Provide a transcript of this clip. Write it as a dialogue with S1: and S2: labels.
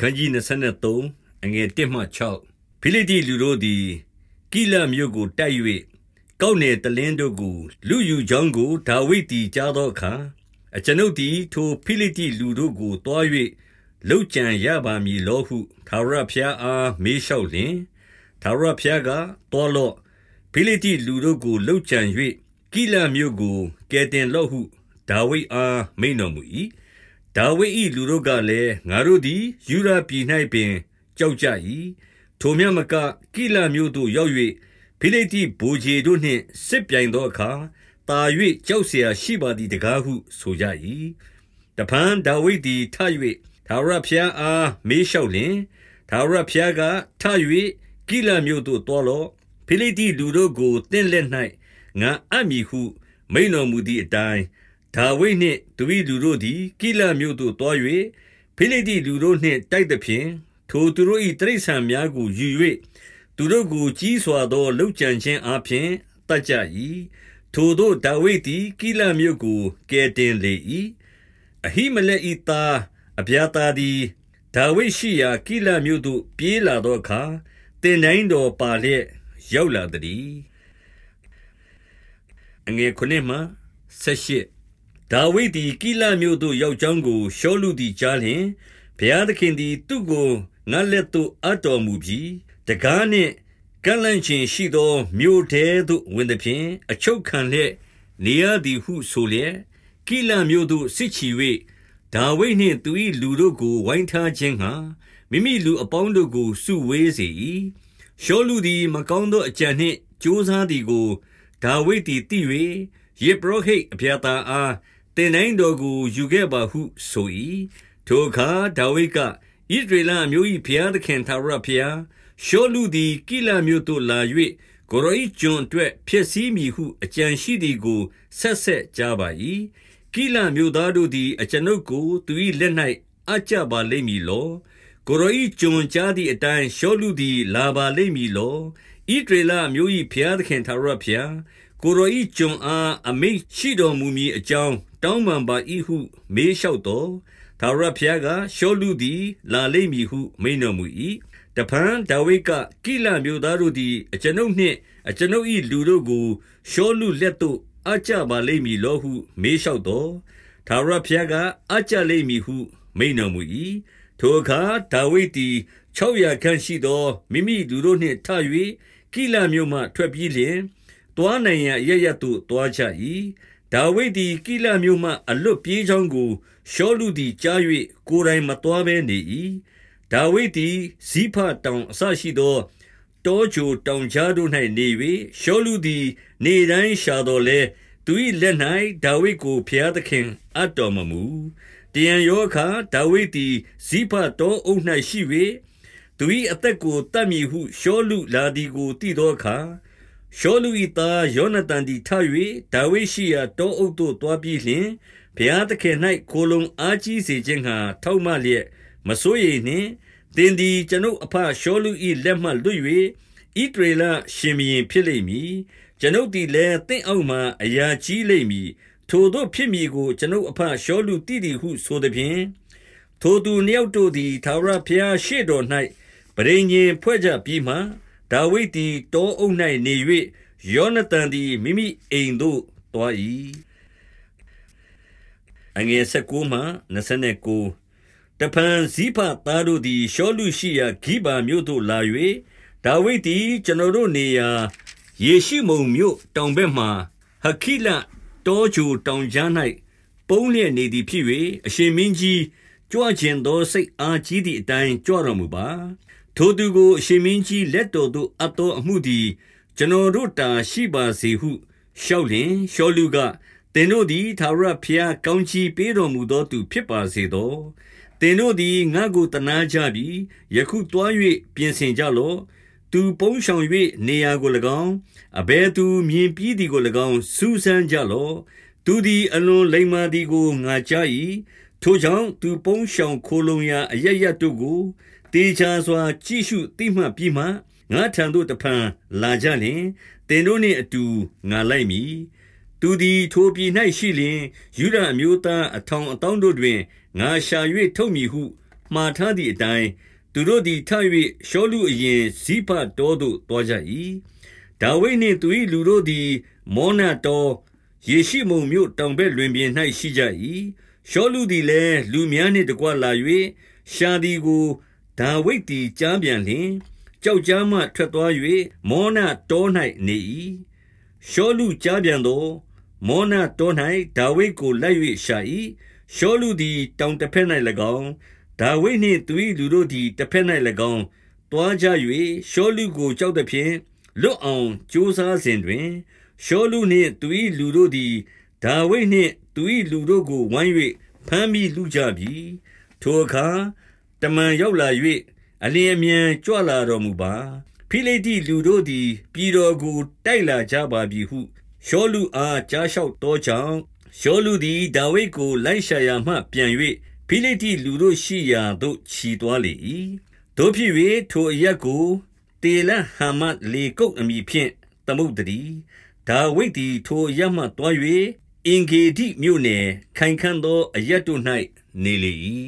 S1: ခန်းကြီး23အငယ်1မှ6ဖိလိတိလူတို့သည်ကိလမြို့ကိုတိုက်၍ကောက်နယ်တလင်းတို့ကို လူယူကြောင်းကိုဒါဝိဒ်သည်ကြားသောအခါအကျွန်ုပ်သည်ထိုဖိလိတိလူတို့ကိုတွား၍လောက်ကြံရပါမည်လောဟုသာရဖျားအားမေးလျှောက်လျင်သာရဖျားကတော်လော့ဖိလိတိလူတို့ကိုလောက်ကြံ၍ကိလမြို့ကိုကဲတင်လော့ဟုဒါဝိဒ်အားမိန်တော်မူ၏ ဒါဝိဒ်၏လူတို့ကလည်းငါတို့သည်ယူဒပြည်၌ပင်ကြောက်ကြ၏ထိုမြတ်မကကိလမြို့သို့ရောက်၍ဖိလိတိဘူဂျေတို့နှင့်စစ်ပြိုင်သောအခါတာ၍ကြောက်เสียရှိပါသည်တကားဟုဆိုကြ၏တပန်းဒါဝိဒ်သည်ထ၍သာရဖျားအားမေးလျှောက်လင်သာရဖျားကထ၍ကိလမြို့သို့တော်လောဖိလိတိလူတို့ကိုတင့်လက်၌ငါအပ်မည်ဟုမိန်တော်မူသည့်အတိုင်း ဒါဝိဒ်နှင့်သူ၏လူတို့သည် ကိလမြို့သို့သွား၍ဖိလိတိလူတို့နှင့် တိုက်သဖြင့် ထိုသူတို့၏တိရစ္ဆာန်များကိုယူ၍သူတို့ကို ကြီးစွာသောလှုပ်ကြံခြင်းအပြင်တတ်ကြ၏ထိုတို့ဒါဝိဒ်သည် ကိလမြို့ကို ကယ်တင်လေ၏အဟိမလက်၏သား အဗျာတာသည် ဒါဝိဒ်ရှိရာ ကိလမြို့သို့ ပြေးလာသောအခါတင်တိုင်းတော်ပါလျက် ရောက်လာသည် ဒါဝိဒ်သည်ကိလမြို့သို့ရောက်ကြောင်းကိုရှောလုသည်ကြားလျင်ဘုရားသခင်သည်သူ့ကိုငါလက်သို့အပ်တော်မူပြီးတကားနှင့်ကန့်လန့်ခြင်းရှိသောမြို့ထဲသို့ဝင်သည်ဖြင့်အချုပ်ခံလျက်နေရသည်ဟုဆိုလျက်ကိလမြို့သို့စစ်ချီ၍ဒါဝိဒ်နှင့်သူ၏လူတို့ကိုဝိုင်းထားခြင်းဟာမိမိလူအပေါင်းတို့ကိုစုဝေးစေ၏ရှောလူသည်မကောင်းသောအကြံနှင့်ကြိုးစားသည်ကိုဒါဝိဒ်သည်သိ၍ယေဘရဟိတ်အဗျာတာအား တင်တိုင်းတော်ကိုယူခဲ့ပါဟုဆို၏ထိုအခါဒါဝိဒ်ကဣဒရေလအမျိုး၏ဘုရားသခင်သာရဘုရားရှောလူသည်ကိလမြို့သို့လာ၍ကိုရောဤကျွန်အတွက်ဖြစ်စည်းမည်ဟုအကြံရှိသည်ကိုဆက်ဆက်ကြားပါ၏ကိလမြို့သားတို့သည်အကျွန်ုပ်ကိုသူ၏လက်၌အကြပါလိမ့်မည်လောကိုရောဤကျွန်ကြားသည့်အတိုင်းရှောလူသည် လာပါလိမ့်မည်လောဣဒရေလမျိုး၏ဘုရားသခင်သာရဘုရားကိုရောဤကျွန်အားအမိတ်ရှိတော်မူမည်အကြောင်း တောင်းပန်ပါ၏ဟု မေးလျှောက်တော်သာရဘုရားကရှောလူသည် လာလိမ့်မည်ဟု မိန်တော်မူ၏တဖန်ဒါဝိဒ်ကကိလမျိုးသားတို့သည်အကျွန်ုပ်နှင့်အကျွန်ုပ်၏လူတို့ကိုရှောလူလက်သို့အကြပါလိမ့်မည်လောဟု မေးလျှောက်တော်သာရဘုရားကအကြလိမ့်မည်ဟု မိန်တော်မူ၏ထိုအခါဒါဝိဒ်သည်600ခန့်ရှိသောမိမိလူတို့နှင့်ထ၍ကိလမြို့မှထွက်ပြေးလျင်တွားနိုင်ရရရသို့တွားချ၏ ဒါဝိဒ်သည်ကိလမြို့မှအလွတ်ပြေးချောင်းကိုရှောလူသည်ကြား၍ကိုယ်တိုင်မတွားဘဲနေ၏ဒါဝိဒ်သည်ဇိဖတောင်အဆရှိသောတောကြိုတောင်ကြားတို့၌နေ၍ရှောလူသည် နေတိုင်းရှာတော်လဲသူ၏လက်၌ဒါဝိဒ်ကိုဖျားသခင်အတ်တော်မမူတယံယောအခါဒါဝိဒ်သည်ဇိဖတောအုပ်၌ရှိ၍သူ၏အသက်ကိုတတ်မည်ဟုရှောလူလာသည်ကိုသိသောအခါ ရှောလူ၏သားယောနသန်သည်ထ၍ဒါဝိဒ်ရှိရာတောအုပ်သို့တွားပြီးလျှင်ဘုရားသခင်၌ကိုလုံအားကြီးစေခြင်းဟာထောက်မလျက်မစိုးရိမ်နှင့်တင်သည်ကျွန်ုပ်အဖရှောလူ၏လက်မှလွတ်၍ဣတရေလရှင်မင်းဖြစ်လိမ့်မည်ကျွန်ုပ်သည်လည်းတင့်အောက်မှအရာကြီးလိမ့်မည်ထိုတို့ဖြစ်မည်ကိုကျွန်ုပ်အဖရှောလူတည်သည်ဟုဆိုသည်ဖြင့်ထိုသူနှစ်ယောက်တို့သည်သာရဖျားရှေ့တော်၌ပရိညင်ဖွဲ့ကြပြီးမှ ဒါဝိဒ်သည်တောအုပ်၌နေ၍ယောနသန်သည်မိမိအိမ်သို့တွား၏အငယ်19မှ29တဖန်ဇိဖသားတို့သည်ရှောလူရှိရာဂိဘာမြို့သို့လာ၍ဒါဝိဒ်သည်ကျွန်တော်တို့နေရာယေရှိမုန်မြို့တောင်ဘက်မှဟခိလတောဂျူတောင်ကြား၌ပုံးလျက်နေသည်ဖြစ်၍အရှင်မင်းကြီးကြွခြင်းသောစိတ်အားကြီးသည့်အတိုင်းကြွတော်မူပါ ထိုသူကို အရှင်မင်းကြီးလက်တော်သို့ အပ်သောအမှုသည် ကျွန်တော်တို့တာရှိပါစေဟု လျှောက်လင် ရှောလူကသင်တို့သည်သာရဖျား ကောင်းချီးပေးတော်မူသော သူဖြစ်ပါစေသော သင်တို့သည် ငါ့ကိုတနာကြပြီ ယခုတွား၍ပြင်ဆင်ကြလော့ သူပုန်းဆောင်၍နေရာကို၎င်း အဘဲသူ မြင်ပြီးသည်ကို၎င်း စူးစမ်းကြလော့ သူသည် အလွန်လိမ္မာသည်ကို ငါကြား၏ထိုကြောင့် သူပုန်းဆောင်ခိုလုံရာ အရရတို့ကို တေချာစွာ ကြည့်ရှုသိမှတ်ပြီးမှငါထံသို့တဖန်လာကြလျင်တင်တို့နှင့်အတူငါလိုက်မည်သူသည်ထိုပြည်၌ရှိလျင်ယူဒအမျိုးသားအထောင်အတောင်းတို့တွင်ငါရှာ၍ထုတ်မည်ဟုမှားထားသည့်အတိုင်းသူတို့သည်ထ၍ရှောလူအရင်ဇိဖတောသို့သွားကြ၏ဒါဝိဒ်နှင့်သူ၏လူတို့သည် မောနတောယေရှိမုန်မြို့တောင်ဘက်လွင်ပြင်၌ရှိကြ၏ရှောလူသည်လည်းလူများနှင့်တကွလာ၍ရှာသည်ကို ဒါဝိဒ်သည်ကြားပြန်လျှင်ကြောက်ကြားမှထွက်သွား၍မောနတော၌နေ၏ရှောလူကြားပြန်သောမောနတော၌ဒါဝိဒ်ကိုလိုက်၍ရှာ၏ရှောလူသည်တောင်တစ်ဖက်၌၎င်းဒါဝိဒ်နှင့်သူ၏လူတို့သည်တစ်ဖက်၌၎င်းတွားကြ၍ရှောလူကိုကြောက်သဖြင့်လွတ်အောင်ကြိုးစားစဉ်တွင်ရှောလူနှင့်သူ၏လူတို့သည်ဒါဝိဒ်နှင့်သူ၏လူတို့ကိုဝိုင်း၍ဖမ်းမိလူကြပြီထိုအခါ တမန်ရောက်လာ၍အလင်းအမြန်ကြွလာတော်မူပါဖိလိတိလူတို့သည်ပြည်တော်ကိုတိုက်လာကြပါပြီဟုရှောလူအားကြားလျှောက်သောကြောင့်ရှောလူသည်ဒါဝိဒ်ကိုလိုက်ရှာရာမှပြန်၍ဖိလိတိလူတို့ရှိရာသို့ခြီသွားလေ၏တို့ဖြစ်၍ထိုအရက်ကိုတေလဟမတ်လေကုတ်အမိဖြင့်သမုတ်တည်းဒါဝိဒ်သည်ထိုအရက်မှတွား၍အင်ဂေဒိမြို့နယ်ခိုင်ခန့်သောအရက်တို့၌နေလေ၏